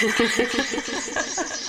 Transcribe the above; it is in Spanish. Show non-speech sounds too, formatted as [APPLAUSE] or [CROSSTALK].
now. [LAUGHS]